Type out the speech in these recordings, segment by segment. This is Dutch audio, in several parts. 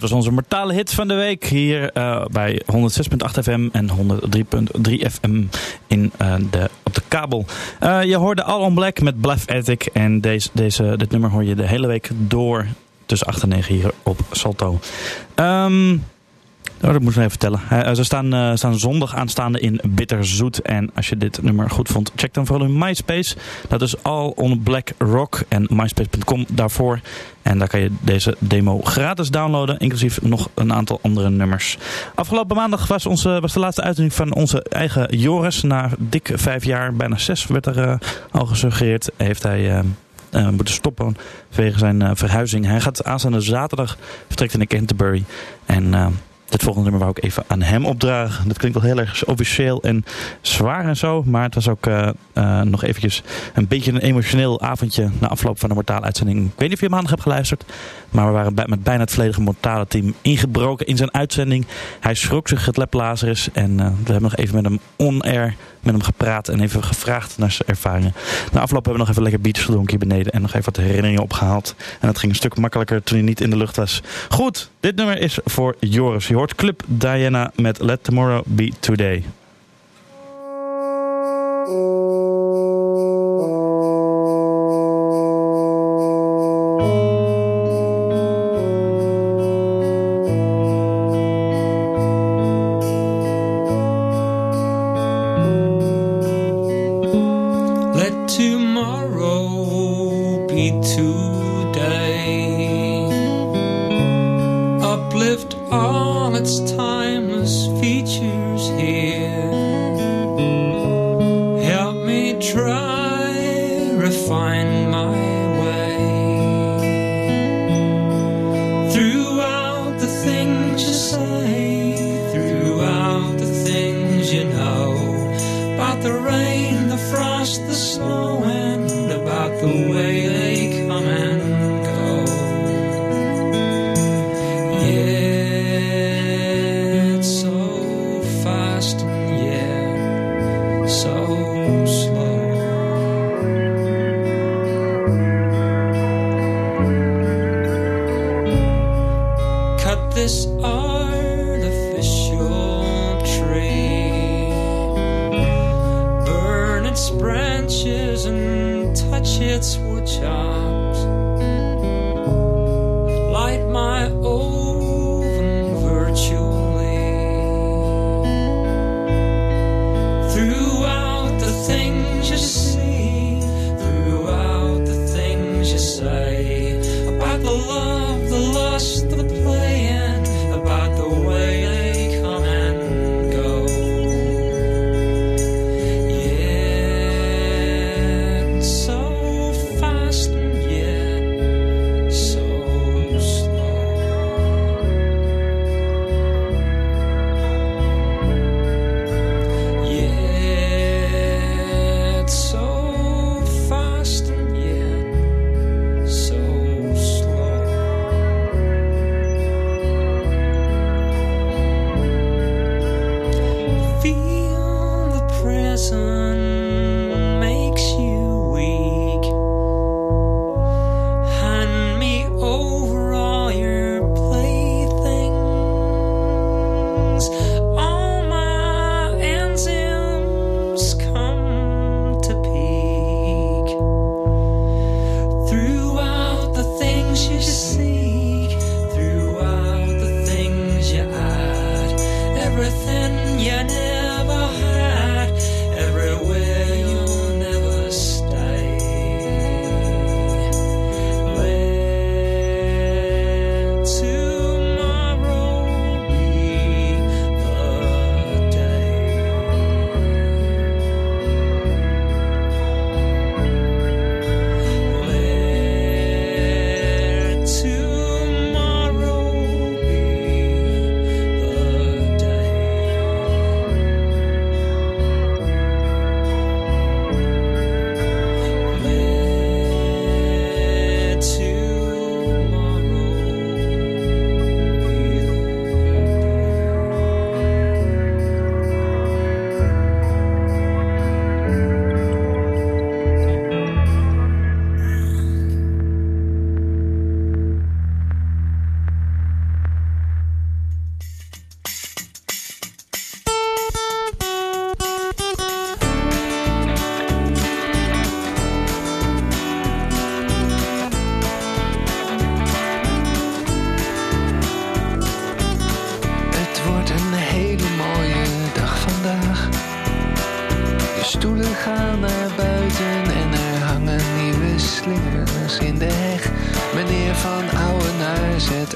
dat was onze mortale hit van de week hier uh, bij 106.8 FM en 103.3 FM in, uh, de, op de kabel. Uh, je hoorde All on Black met Bluff Attic en deze, deze, dit nummer hoor je de hele week door tussen 8 en 9 hier op Salto. Um, Oh, dat moet ik even vertellen. Uh, ze staan, uh, staan zondag aanstaande in Bitterzoet. En als je dit nummer goed vond, check dan vooral hun MySpace. Dat is All on Black Rock en myspace.com daarvoor. En daar kan je deze demo gratis downloaden, inclusief nog een aantal andere nummers. Afgelopen maandag was, onze, was de laatste uitzending van onze eigen Joris. Na dik vijf jaar, bijna zes, werd er uh, al gesuggereerd, heeft hij... Moeten stoppen vanwege zijn verhuizing. Hij gaat aanstaande zaterdag vertrekt in Canterbury. En dit volgende nummer wou ik even aan hem opdragen. Dat klinkt wel heel erg officieel en zwaar en zo. Maar het was ook uh, uh, nog eventjes een beetje een emotioneel avondje na afloop van de mortale uitzending. Ik weet niet of je maandag hebt geluisterd. Maar we waren met bijna het volledige mortale team ingebroken in zijn uitzending. Hij schrok zich het Lazarus. En uh, we hebben nog even met hem on-air met hem gepraat. En even gevraagd naar zijn ervaringen. Na afloop hebben we nog even lekker beats gedronken beneden. En nog even wat herinneringen opgehaald. En dat ging een stuk makkelijker toen hij niet in de lucht was. Goed, dit nummer is voor Joris. Je hoort Club Diana met Let Tomorrow Be Today. its timeless.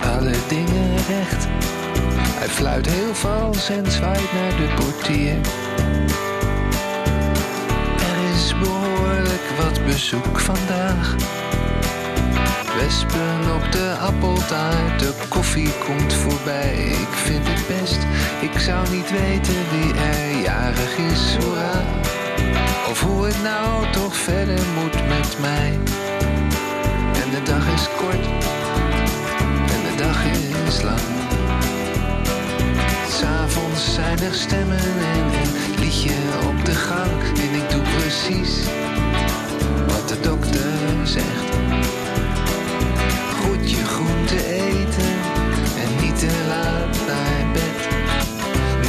Alle dingen recht. Hij fluit heel vals en zwaait naar de portier. Er is behoorlijk wat bezoek vandaag. Wespen op de appeltaart, de koffie komt voorbij. Ik vind het best, ik zou niet weten wie er jarig is, hoera. Of hoe het nou toch verder moet met mij. En de dag is kort, is lang. S'avonds zijn er stemmen en een liedje op de gang. En ik doe precies wat de dokter zegt. Goed je groente eten en niet te laat naar bed.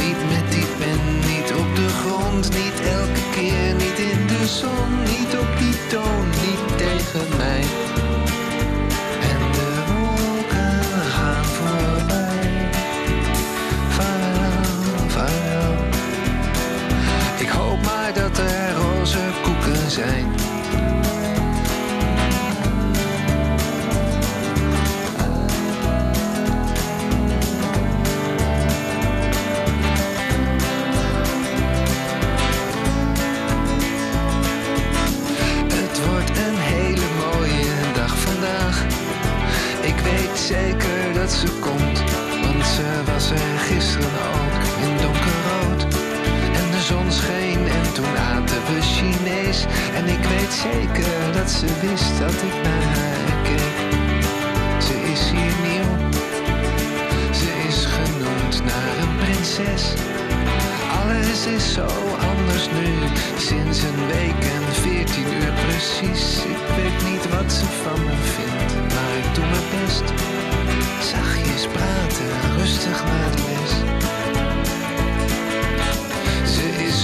Niet met die pen, niet op de grond, niet elke keer, niet in de zon, niet op die toon, niet tegen mij. Weet zeker dat ze komt, want ze was er gisteren ook in donkerrood. En de zon scheen en toen aten we En ik weet zeker dat ze wist dat ik naar haar keek. Ze is hier nieuw, ze is genoemd naar een prinses. Alles is zo anders nu, sinds een week en veertien uur precies. Ik weet niet wat ze van me vindt, maar ik doe mijn best. Zachtjes praten, rustig naar de les.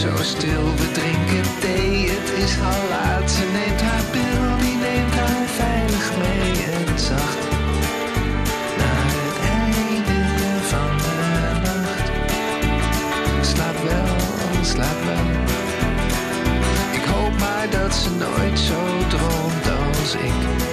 Zo stil, we drinken thee, het is al laat. Ze neemt haar pil, die neemt haar veilig mee en zacht. Naar het einde van de nacht. Slaap wel, slaap wel. Ik hoop maar dat ze nooit zo droomt als ik.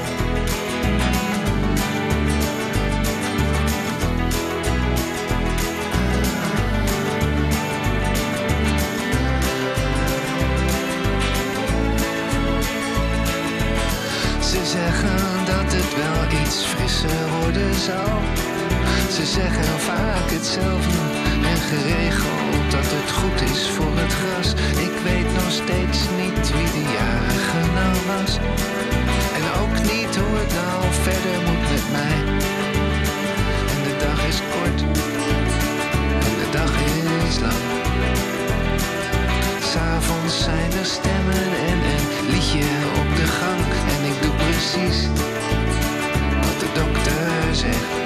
Wel iets frisser worden zal. Ze zeggen vaak hetzelfde en geregeld dat het goed is voor het gras. Ik weet nog steeds niet wie de jarige nou was. En ook niet hoe het nou verder moet met mij. En de dag is kort en de dag is lang. S'avonds zijn er stemmen en een liedje op de gang. En ik doe precies Yeah.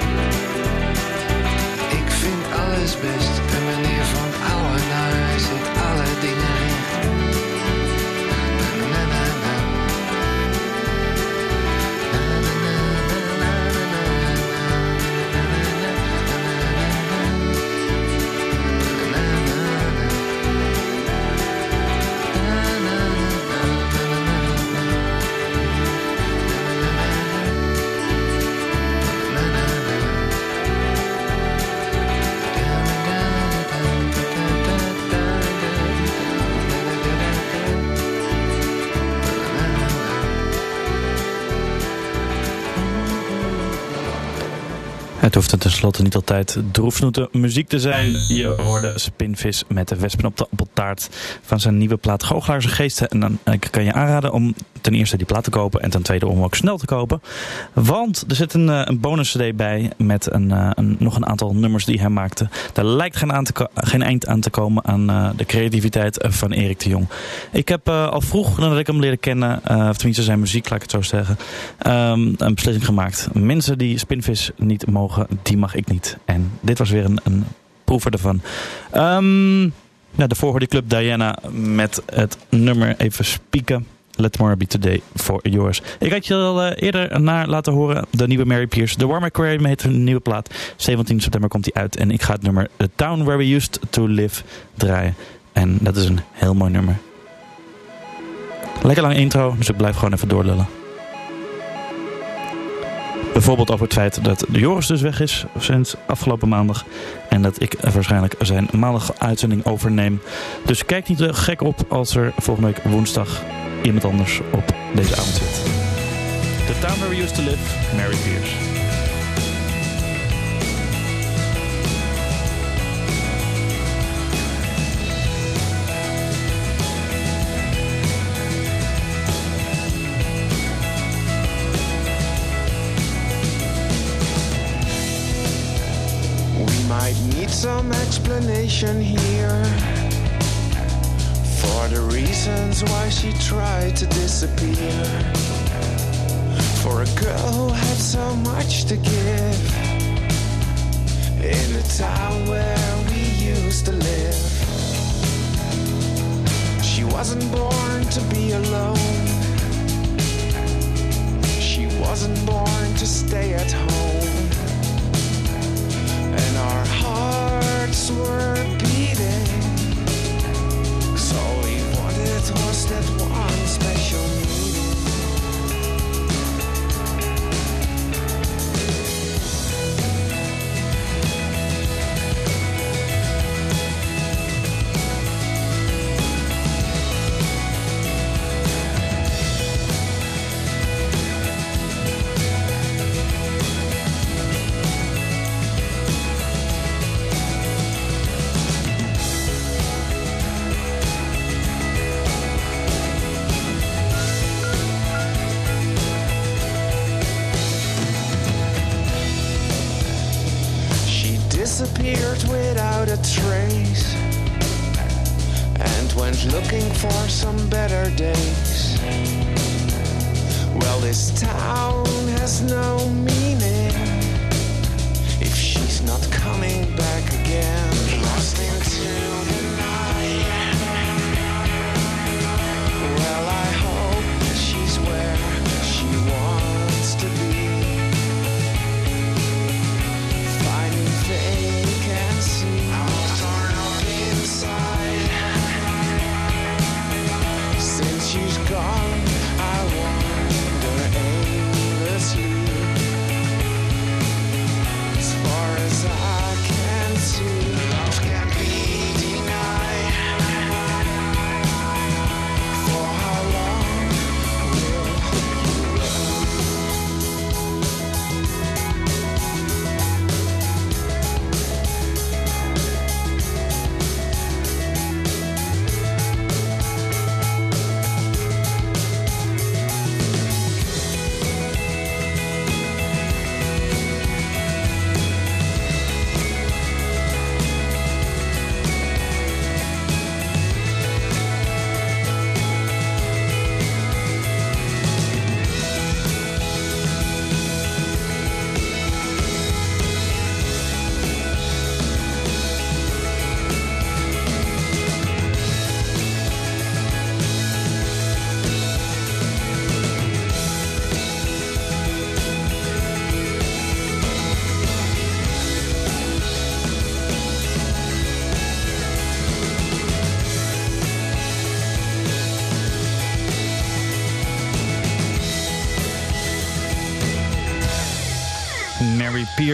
Er tenslotte niet altijd droefsnoete muziek te zijn. Je hoorde Spinvis met de wespen op de appeltaart van zijn nieuwe plaat Goochelaars en Geesten. En dan ik kan je aanraden om ten eerste die plaat te kopen en ten tweede om ook snel te kopen. Want er zit een, eh, een bonus cd bij met een, eh, een, nog een aantal nummers die hij maakte. Daar lijkt geen, aan te geen eind aan te komen aan eh, de creativiteit van Erik de Jong. Ik heb al vroeg nadat ik hem leerde kennen, of tenminste zijn muziek, laat ik het zo zeggen, ehm, een beslissing gemaakt. Mensen die Spinvis niet mogen, die mag ik niet. En dit was weer een, een proever ervan. Ja, daarvoor hoorde Club Diana met het nummer even spieken. Let More Be Today for Yours. Ik had je al eh, eerder naar laten horen. De nieuwe Mary Pierce. The Warm Aquarium heet een nieuwe plaat. 17 september komt die uit. En ik ga het nummer The Town Where We Used To Live draaien. En dat is een heel mooi nummer. Lekker lang intro. Dus ik blijf gewoon even doorlullen. Bijvoorbeeld over het feit dat Joris dus weg is sinds afgelopen maandag. En dat ik waarschijnlijk zijn maandag uitzending overneem. Dus kijk niet te gek op als er volgende week woensdag iemand anders op deze avond zit. The Town Where We Used To Live, Mary Pierce. some explanation here for the reasons why she tried to disappear. For a girl who had so much to give in the town where we used to live. She wasn't born to be alone. She wasn't born to stay at home. And our hearts were beating. So we wanted was that one looking for some better days. Well, this town has no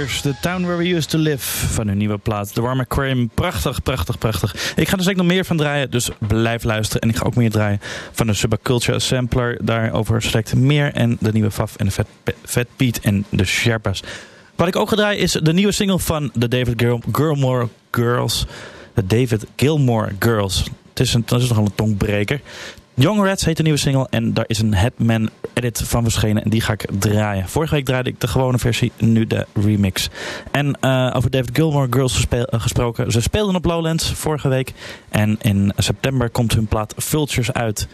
The Town Where We Used To Live van hun nieuwe plaat The Warm Aquarium. Prachtig, prachtig, prachtig. Ik ga er zeker nog meer van draaien, dus blijf luisteren. En ik ga ook meer draaien van de Subculture Sampler. Daarover strekt meer en de nieuwe Faf en de Fat, Fat Pete en de Sherpas. Wat ik ook ga draaien is de nieuwe single van de David Gilmore Girls. De David Gilmore Girls. Het is, een, dat is nogal een tongbreker. Young Rats heet de nieuwe single en daar is een Headman edit van verschenen en die ga ik draaien. Vorige week draaide ik de gewone versie, nu de remix. En uh, over David Gilmore Girls uh, gesproken. Ze speelden op Lowlands vorige week en in september komt hun plaat Vultures uit.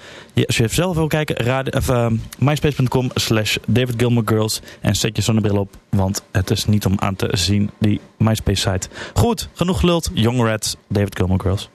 als je zelf wil kijken, uh, myspace.com slash David Gilmore Girls en zet je zonnebril op, want het is niet om aan te zien, die MySpace site. Goed, genoeg geluld. Young Rats, David Gilmore Girls.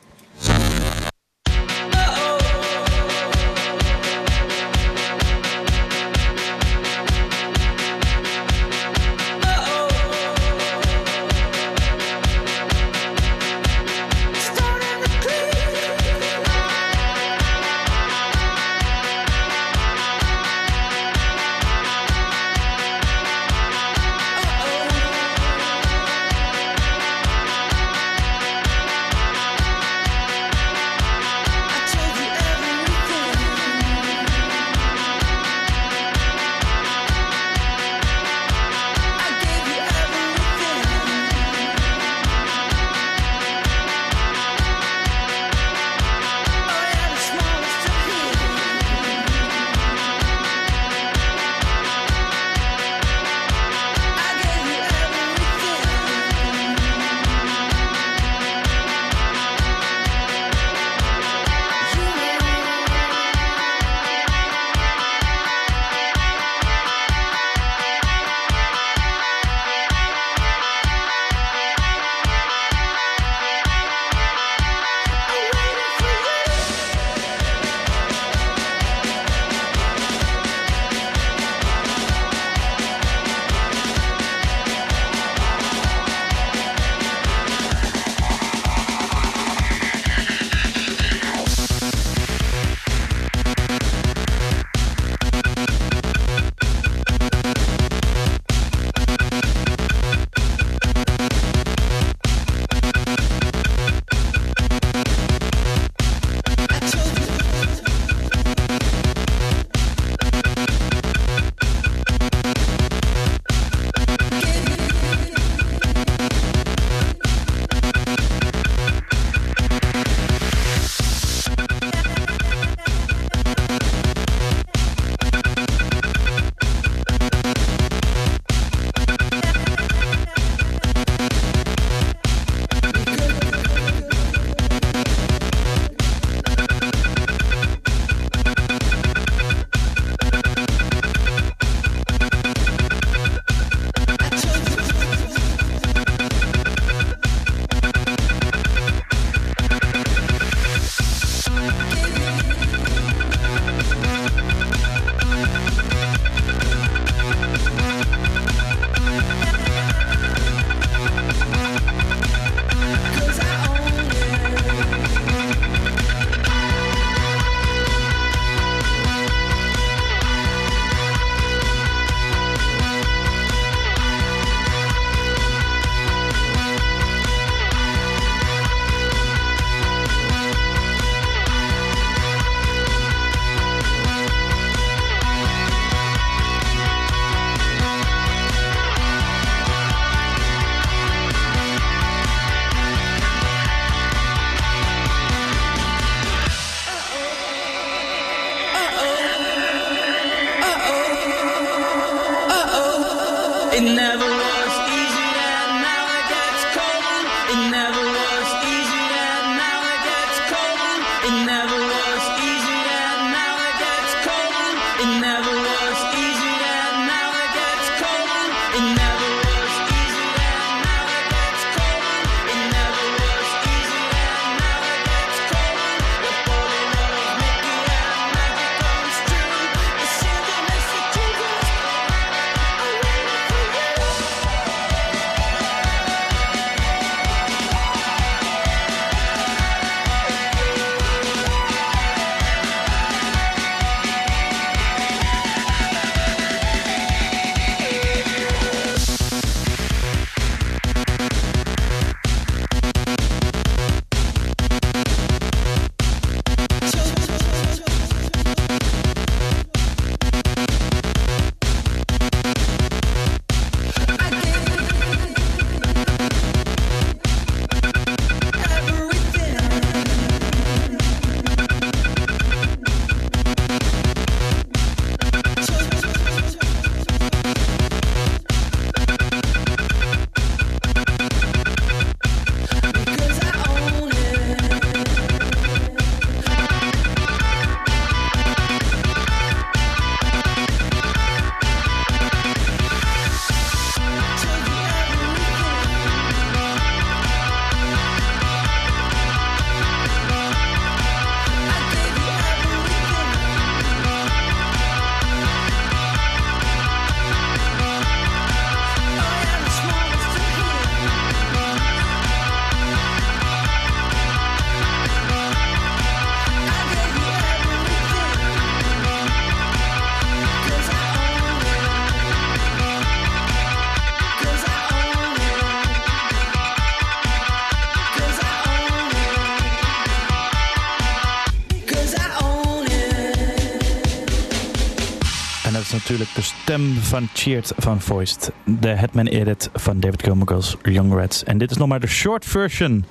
Natuurlijk de stem van Cheered van Voiced. De Hetman Edit van David Gilmour's Young Rats. En dit is nog maar de short version.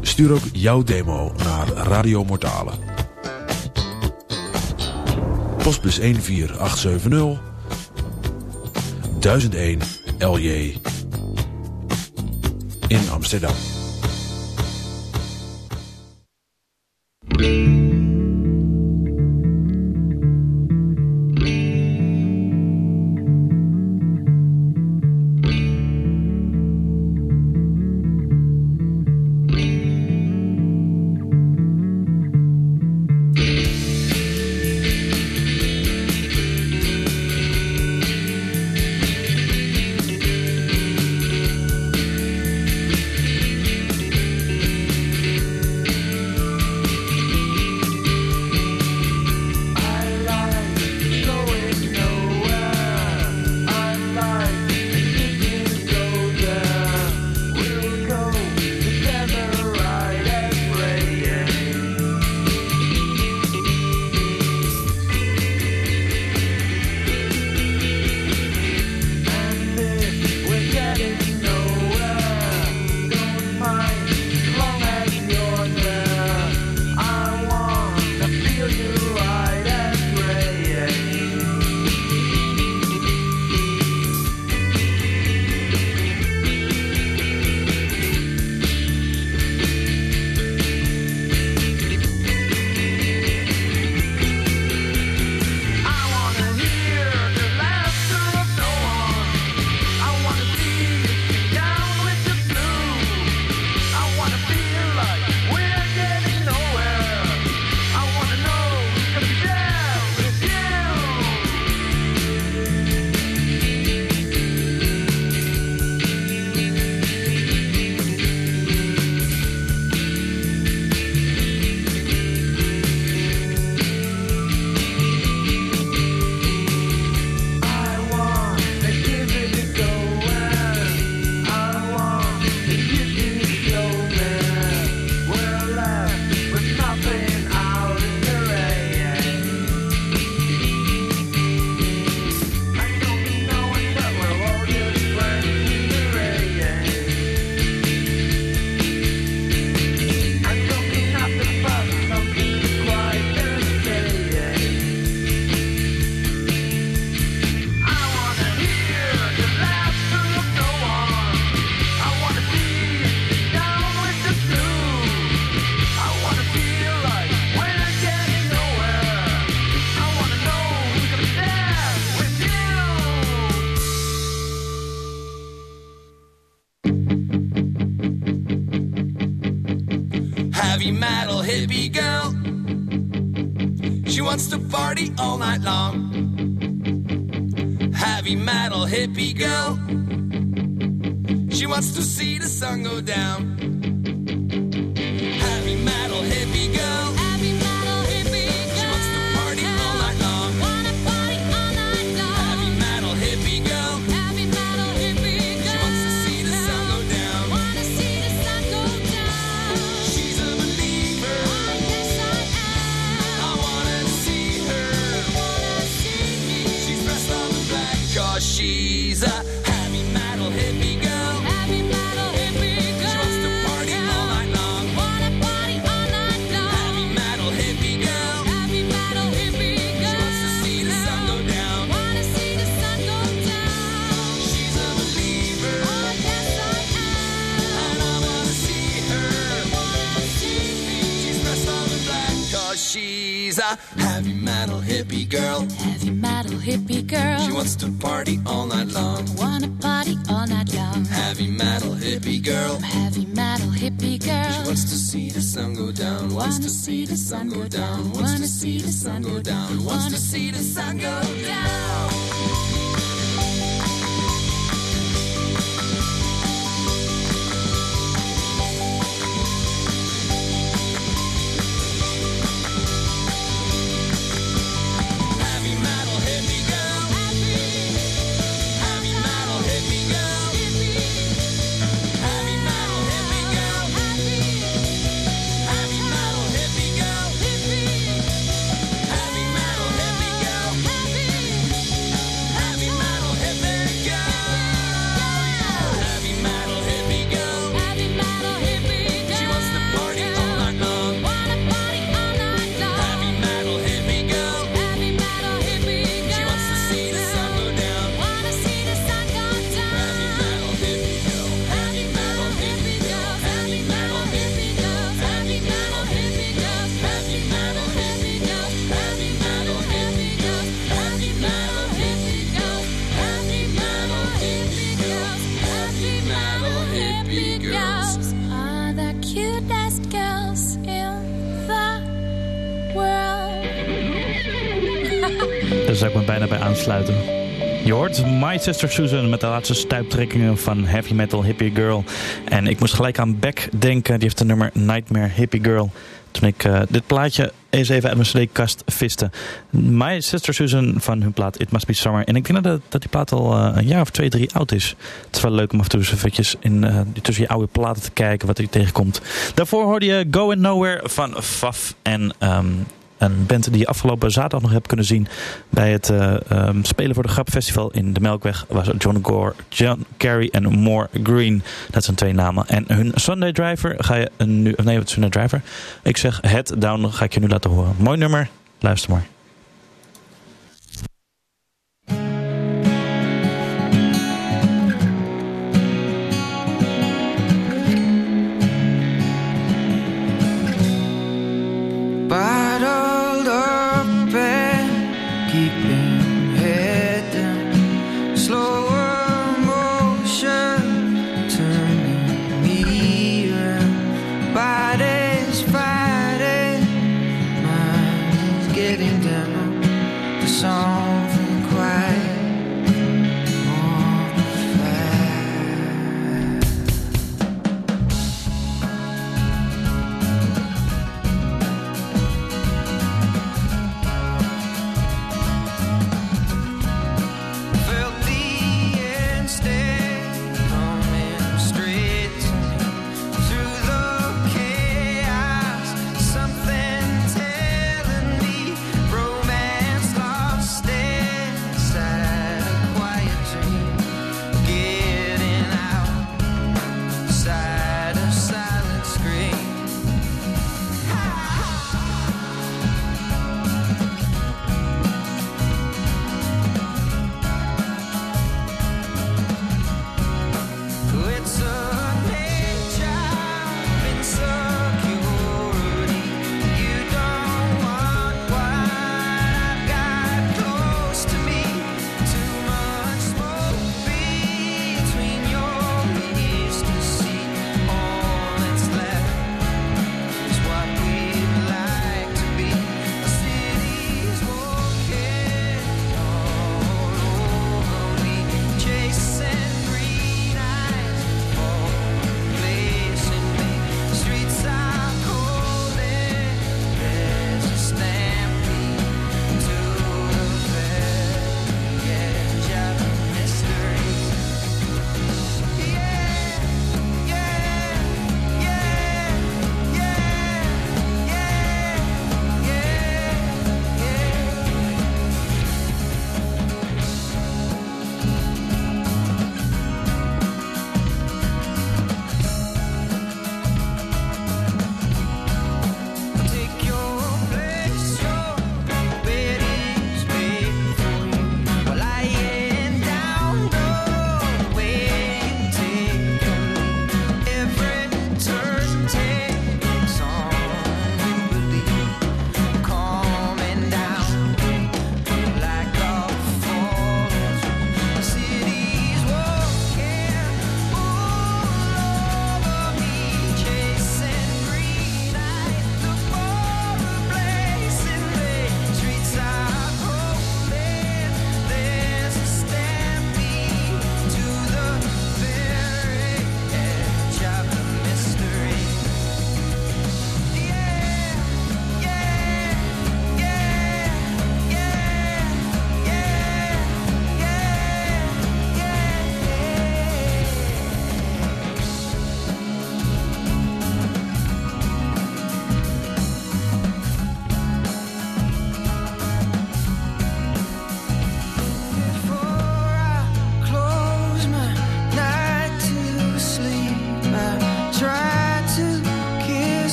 Stuur ook jouw demo naar Radio Mortale. Postbus 14870 1001 LJ in Amsterdam. Wants to party all night long. Heavy metal hippie girl. She wants to see the sun go down. Hippie girl. She wants to party all night long. Wanna party all night long. Heavy metal hippie girl. Heavy metal hippie girl. She wants to see the sun go down. Wants to see the sun go down. Wants to see the sun go down. Wants to see the sun go down. Sister Susan met de laatste stuiptrekkingen van Heavy Metal Hippie Girl. En ik moest gelijk aan Beck denken. Die heeft de nummer Nightmare Hippie Girl. Toen ik eh, dit plaatje eens even uit mijn cd-kast viste. My Sister Susan van hun plaat It Must Be Summer. En ik denk dat, dat die plaat al eh, een jaar of twee, drie oud is. Het is wel leuk om af en toe eens eventjes in, eh, tussen je oude platen te kijken wat er tegenkomt. Daarvoor hoorde je Going Nowhere van Faf en... ehm, een band die je afgelopen zaterdag nog hebt kunnen zien bij het eh, ehm, Spelen voor de Grap Festival in de Melkweg. Was John Gore, John Kerry en More Green. Dat zijn twee namen. En hun Sunday Driver ga je nu... Nee, wat Sunday Driver? Ik zeg Head Down ga ik je nu laten horen. Mooi nummer. Luister maar. keeping.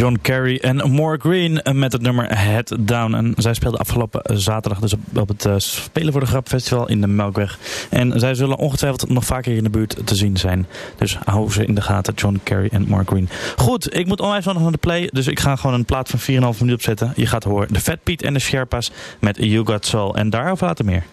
John Kerry en More Green met het nummer Head Down. En zij speelden afgelopen zaterdag dus op, het uh, Spelen voor de Grap Festival in de Melkweg. En zij zullen ongetwijfeld nog vaker in de buurt te zien zijn. Dus hou ze in de gaten, John Kerry en More Green. Goed, ik moet onwijs nog naar de play, dus ik ga gewoon een plaat van 4,5 minuten opzetten. Je gaat horen de Fat Piet en de Sherpas met You Got Soul. En daarover later meer.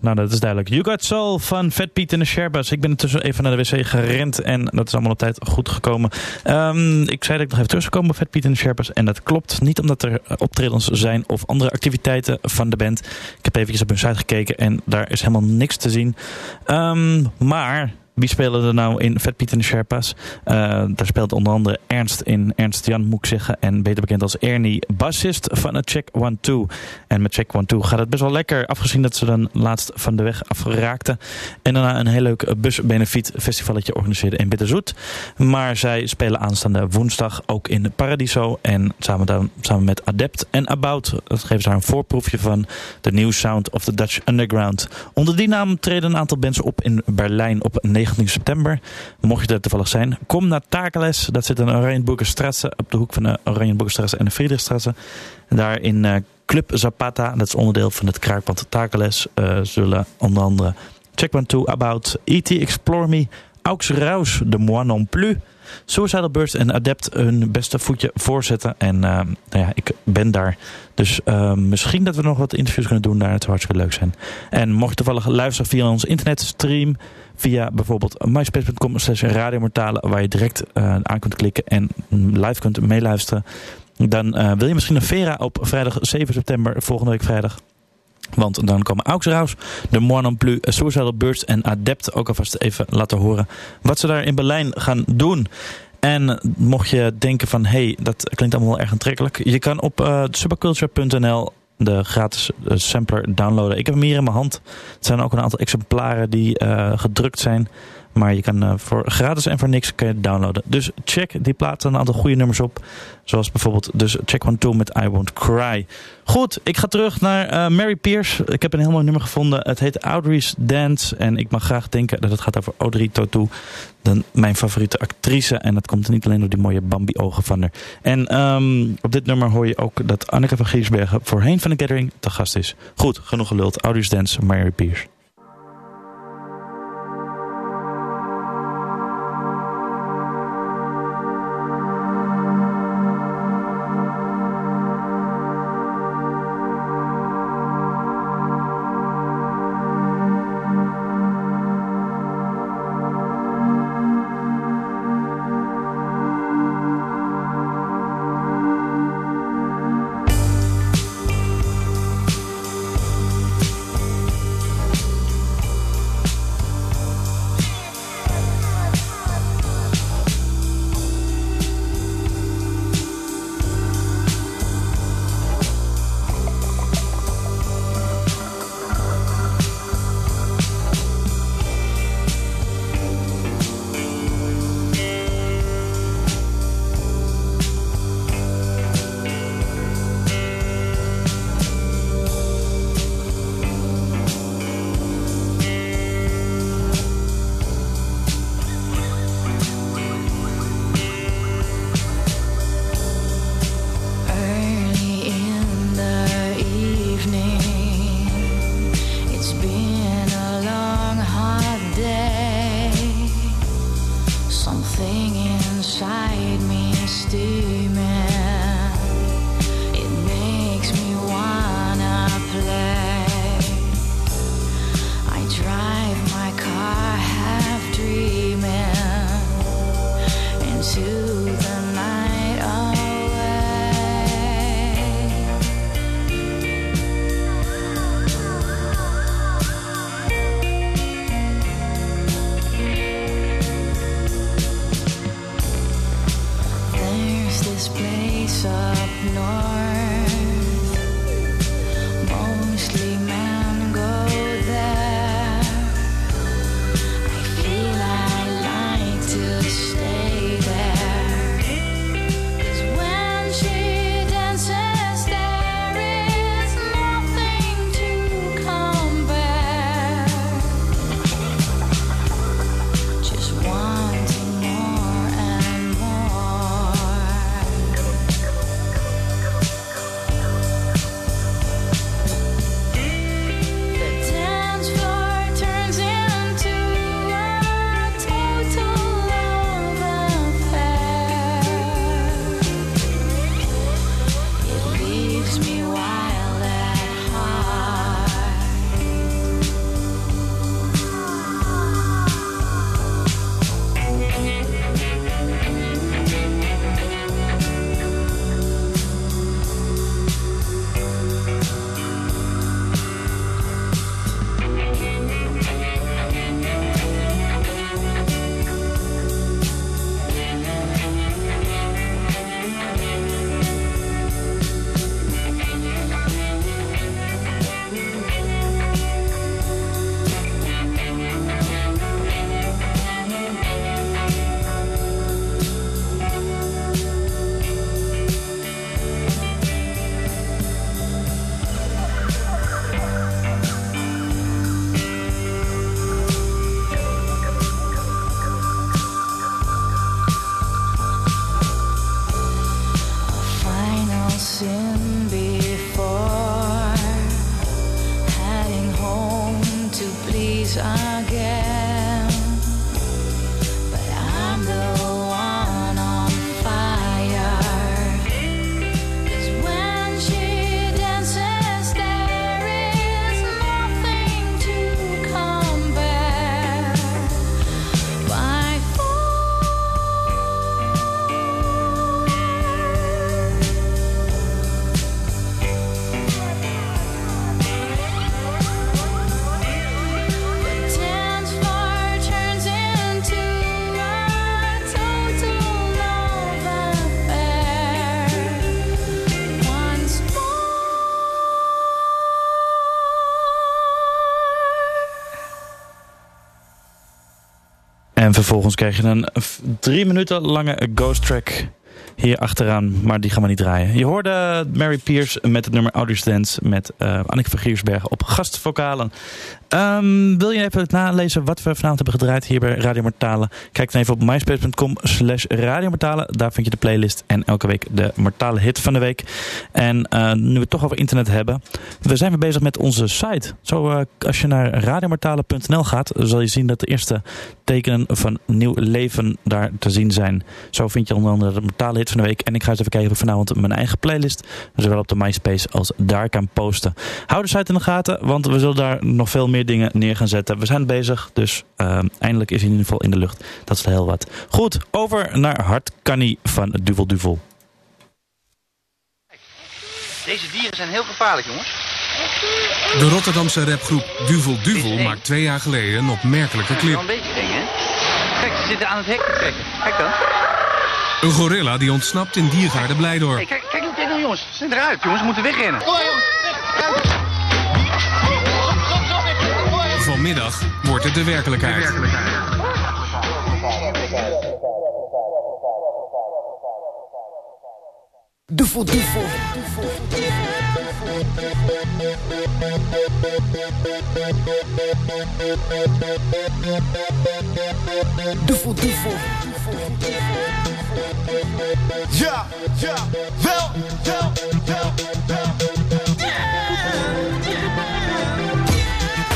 Nou dat is duidelijk. You Got Soul van Fat Piet en de Sherbas. Ik ben intussen even naar de wc gerend en dat is allemaal op tijd goed gekomen. Ehm, ik zei dat ik nog even terug zou komen bij Fat Piet en de Sherbas. En dat klopt niet omdat er optredens zijn of andere activiteiten van de band. Ik heb eventjes op hun site gekeken en daar is helemaal niks te zien. Ehm, maar... Wie spelen er nou in Fat Piet en de Sherpa's? Eh, daar speelt onder andere Ernst in. Ernst Jan moet ik zeggen. En beter bekend als Ernie, bassist van het Check One Two. En met Check One Two gaat het best wel lekker. Afgezien dat ze dan laatst van de weg afraakten. En daarna een heel leuk busbenefiet festivalletje organiseerden in Bitterzoet. Maar zij spelen aanstaande woensdag ook in Paradiso. En samen, dan, samen met Adept en About. Dat geven ze daar een voorproefje van. The New Sound of the Dutch Underground. Onder die naam treden een aantal bands op in Berlijn op 19 september. Mocht je er toevallig zijn, kom naar Takeles. Dat zit in Orijenburgerstrasse op de hoek van de Orijenburgerstrasse en de Friedrichstrasse. Daar in uh, Club Zapata, dat is onderdeel van het kraakpand Takeles, uh, zullen onder andere Check One Two, About, E.T. Explore Me, Aux Raus, De Moi Non Plus, Suicidal Burst en Adept hun beste voetje voorzetten. En uh, nou ja, ik ben daar. Dus uh, misschien dat we nog wat interviews kunnen doen daar. Het zou hartstikke leuk zijn. En mocht je toevallig luisteren via ons internetstream via bijvoorbeeld myspace.com slash radiomortale waar je direct uh, aan kunt klikken en live kunt meeluisteren. Dan wil je misschien een Vera op vrijdag 7 september, volgende week vrijdag. Want dan komen Auxraus, de Moi Non Plus, Suicidal Burst en Adept ook alvast even laten horen wat ze daar in Berlijn gaan doen. En mocht je denken van, hé, hey, dat klinkt allemaal wel erg aantrekkelijk. Je kan op uh, superculture.nl de gratis sampler downloaden. Ik heb hem hier in mijn hand. Het zijn ook een aantal exemplaren die gedrukt zijn. Maar je kan uh, voor gratis en voor niks kan je downloaden. Dus check, die plaatsen een aantal goede nummers op. Zoals bijvoorbeeld dus Check One Two met I Won't Cry. Goed, ik ga terug naar uh, Mary Pierce. Ik heb een heel mooi nummer gevonden. Het heet Audrey's Dance. En ik mag graag denken dat het gaat over Audrey Tautou. Dan mijn favoriete actrice. En dat komt niet alleen door die mooie Bambi ogen van haar. En um, op dit nummer hoor je ook dat Anneke van Giersbergen voorheen van de Gathering te gast is. Goed, genoeg geluld. Audrey's Dance, Mary Pierce. Vervolgens krijg je een drie minuten lange ghost track hier achteraan, maar die gaan we niet draaien. Je hoorde Mary Pierce met het nummer Ouders Dance met Anneke van Giersbergen op gastvokalen. Ehm, wil je even nalezen wat we vanavond hebben gedraaid hier bij Radio Mortale? Kijk dan even op myspace.com slash Radio Mortale. Daar vind je de playlist en elke week de Mortale hit van de week. En eh, nu we het toch over internet hebben. We zijn weer bezig met onze site. Zo, eh, als je naar radiomortale.nl gaat, zal je zien dat de eerste tekenen van nieuw leven daar te zien zijn. Zo vind je onder andere de Mortale hit van de week. En ik ga eens even kijken of ik vanavond mijn eigen playlist, zowel op de MySpace als daar kan posten. Hou de site in de gaten, want we zullen daar nog veel meer dingen neer gaan zetten. We zijn bezig, dus eh, eindelijk is hij in ieder geval in de lucht. Dat is heel wat. Goed, over naar Hart Canny van Duvel Duvel. Deze dieren zijn heel gevaarlijk, jongens. De Rotterdamse rapgroep Duvel Duvel maakt twee jaar geleden een opmerkelijke Dat is wel clip. een beetje eng, hè? Kijk, ze zitten aan het hek te trekken. Kijk dan. Een gorilla die ontsnapt in diergaarde Hey, Blijdorp. kijk, kijk, kijk nou, jongens. Ze zijn eruit, jongens. Ze moeten wegrennen. Vanmiddag wordt het de werkelijkheid. Duvel, duvel. Duvel, duvel. Ja, ja, wel, wel, wel, wel.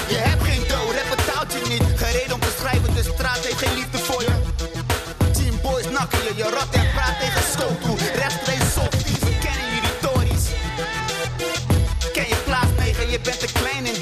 Je hebt geen dood, rap betaalt je niet. Gereden om te schrijven, de straat heeft geen liefde voor je. Team boys nakkelen, je rat en praat tegen school plaats 9, je bent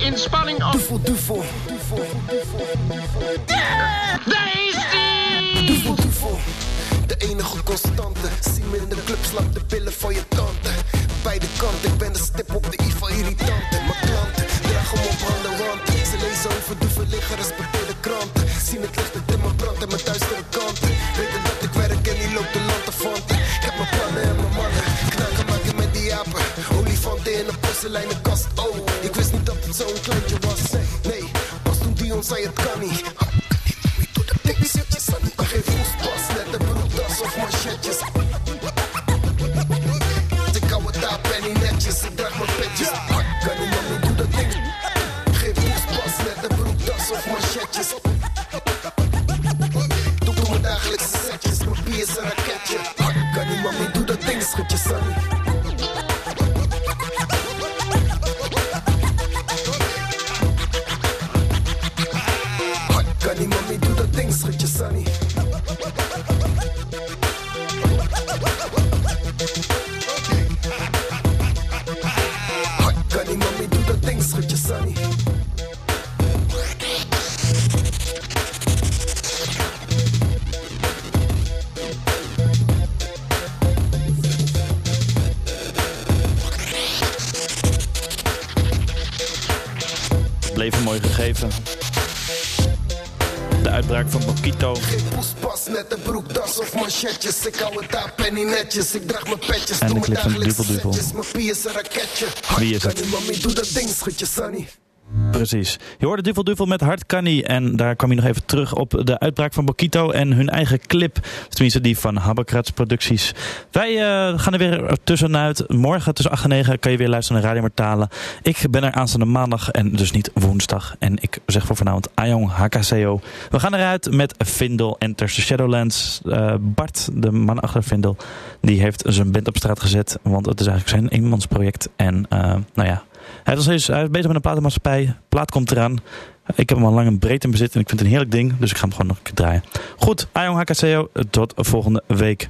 in spanning op. Duvel, duvel. Daar is die! Duvel, duvel. De enige constante. Zie me in de club, slap de pillen voor je tante. Beide kanten, ik ben de stip op de i van irritanten. Mijn klanten, draag hem op handen, want ze lezen over duvel liggen, de kranten. Zien het licht dat in mijn brand en mijn duistere kanten. Weten dat ik werk en die loopt de lanterfanten. Ik heb mijn plannen en mijn mannen. Knaken maken met die apen. Olifanten in een porseleinen kast. Oh, Zajątkami Ik hou het daar, penny netjes. Ik draag mijn petjes. En de clip van een raketje. Wie is het? doe dat ding, schud je sunny. Precies. Je hoorde Duvel Duvel met Hart. En daar kwam je nog even terug op de uitbraak van Bokito en hun eigen clip. Tenminste die van Habbakrats Producties. Wij eh, gaan er weer tussenuit. Morgen tussen 8 en 9 kan je weer luisteren naar Radio Mortale. Ik ben er aanstaande maandag en dus niet woensdag. En ik zeg voor vanavond Ayong HKCO. We gaan eruit met Vindel Enters the Shadowlands. Eh, Bart, de man achter Vindel, die heeft zijn band op straat gezet. Want het is eigenlijk zijn eenmansproject. En eh, nou ja... Hij is, is bezig met een platenmaatschappij. Plaat komt eraan. Ik heb hem al lang een breed in bezit en ik vind het een heerlijk ding. Dus ik ga hem gewoon nog een keer draaien. Goed, Ayong HKCO. Tot volgende week.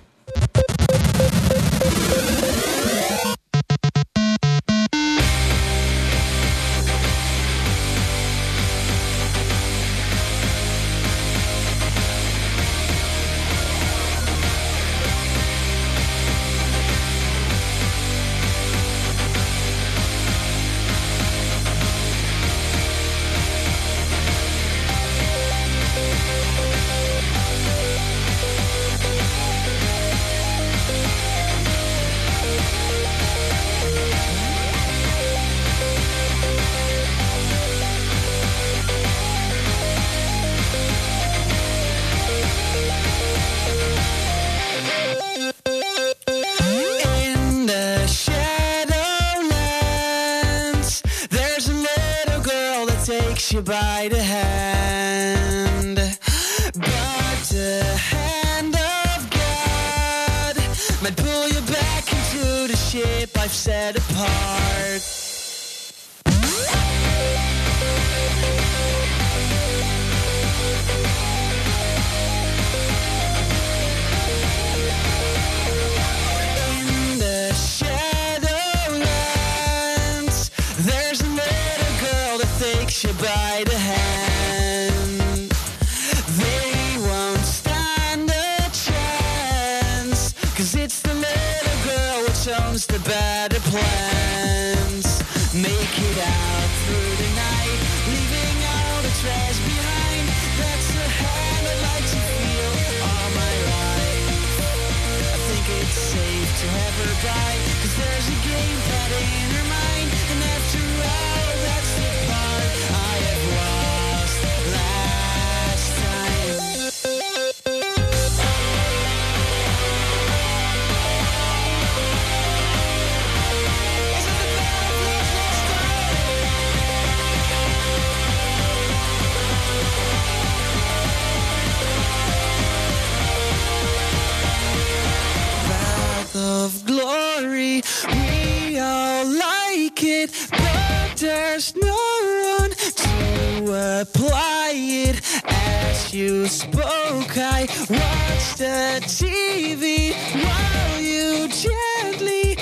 Plans. Make it out through the night, leaving all the trash behind. That's the hand I'd like to feel all my life. I think it's safe to have her die Cause there's a game pad in her mind of glory. We all like it, but there's no one to apply it. As you spoke, I watched the TV while you gently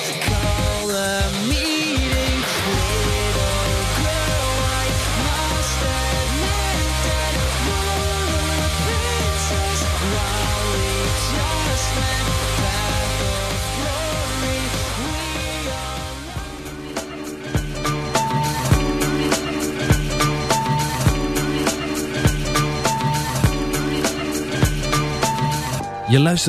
Je luistert